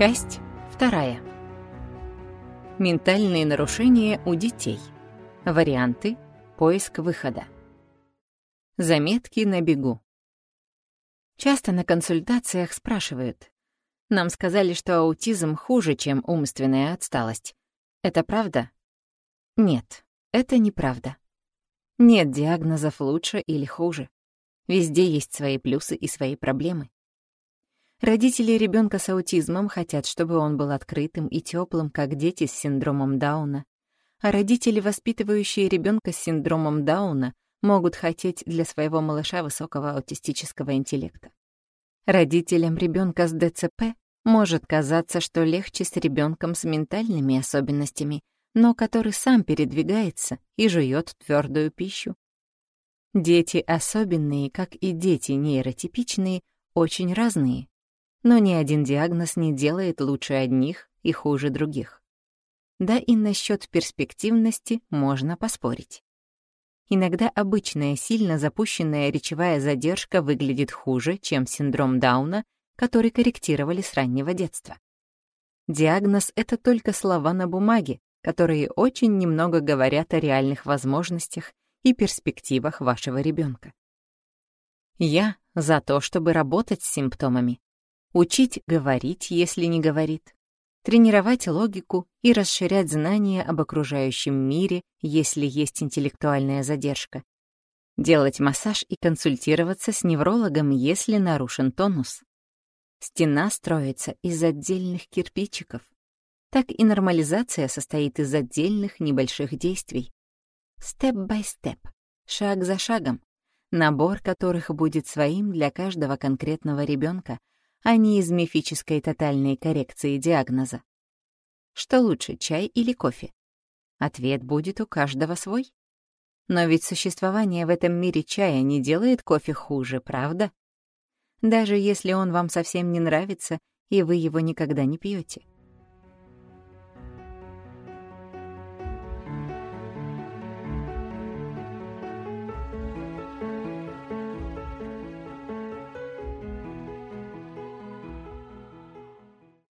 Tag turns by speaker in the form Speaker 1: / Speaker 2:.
Speaker 1: Часть вторая. Ментальные нарушения у детей. Варианты. Поиск выхода. Заметки на бегу. Часто на консультациях спрашивают. Нам сказали, что аутизм хуже, чем умственная отсталость. Это правда? Нет, это неправда. Нет диагнозов лучше или хуже. Везде есть свои плюсы и свои проблемы. Родители ребенка с аутизмом хотят, чтобы он был открытым и теплым, как дети с синдромом Дауна. А родители, воспитывающие ребенка с синдромом Дауна, могут хотеть для своего малыша высокого аутистического интеллекта. Родителям ребенка с ДЦП может казаться, что легче с ребенком с ментальными особенностями, но который сам передвигается и жует твердую пищу. Дети особенные, как и дети нейротипичные, очень разные но ни один диагноз не делает лучше одних и хуже других. Да и насчет перспективности можно поспорить. Иногда обычная сильно запущенная речевая задержка выглядит хуже, чем синдром Дауна, который корректировали с раннего детства. Диагноз — это только слова на бумаге, которые очень немного говорят о реальных возможностях и перспективах вашего ребенка. Я за то, чтобы работать с симптомами, учить говорить, если не говорит, тренировать логику и расширять знания об окружающем мире, если есть интеллектуальная задержка, делать массаж и консультироваться с неврологом, если нарушен тонус. Стена строится из отдельных кирпичиков. Так и нормализация состоит из отдельных небольших действий. Step-by-step, шаг за шагом, набор которых будет своим для каждого конкретного ребенка, а не из мифической тотальной коррекции диагноза. Что лучше, чай или кофе? Ответ будет у каждого свой. Но ведь существование в этом мире чая не делает кофе хуже, правда? Даже если он вам совсем не нравится, и вы его никогда не пьете.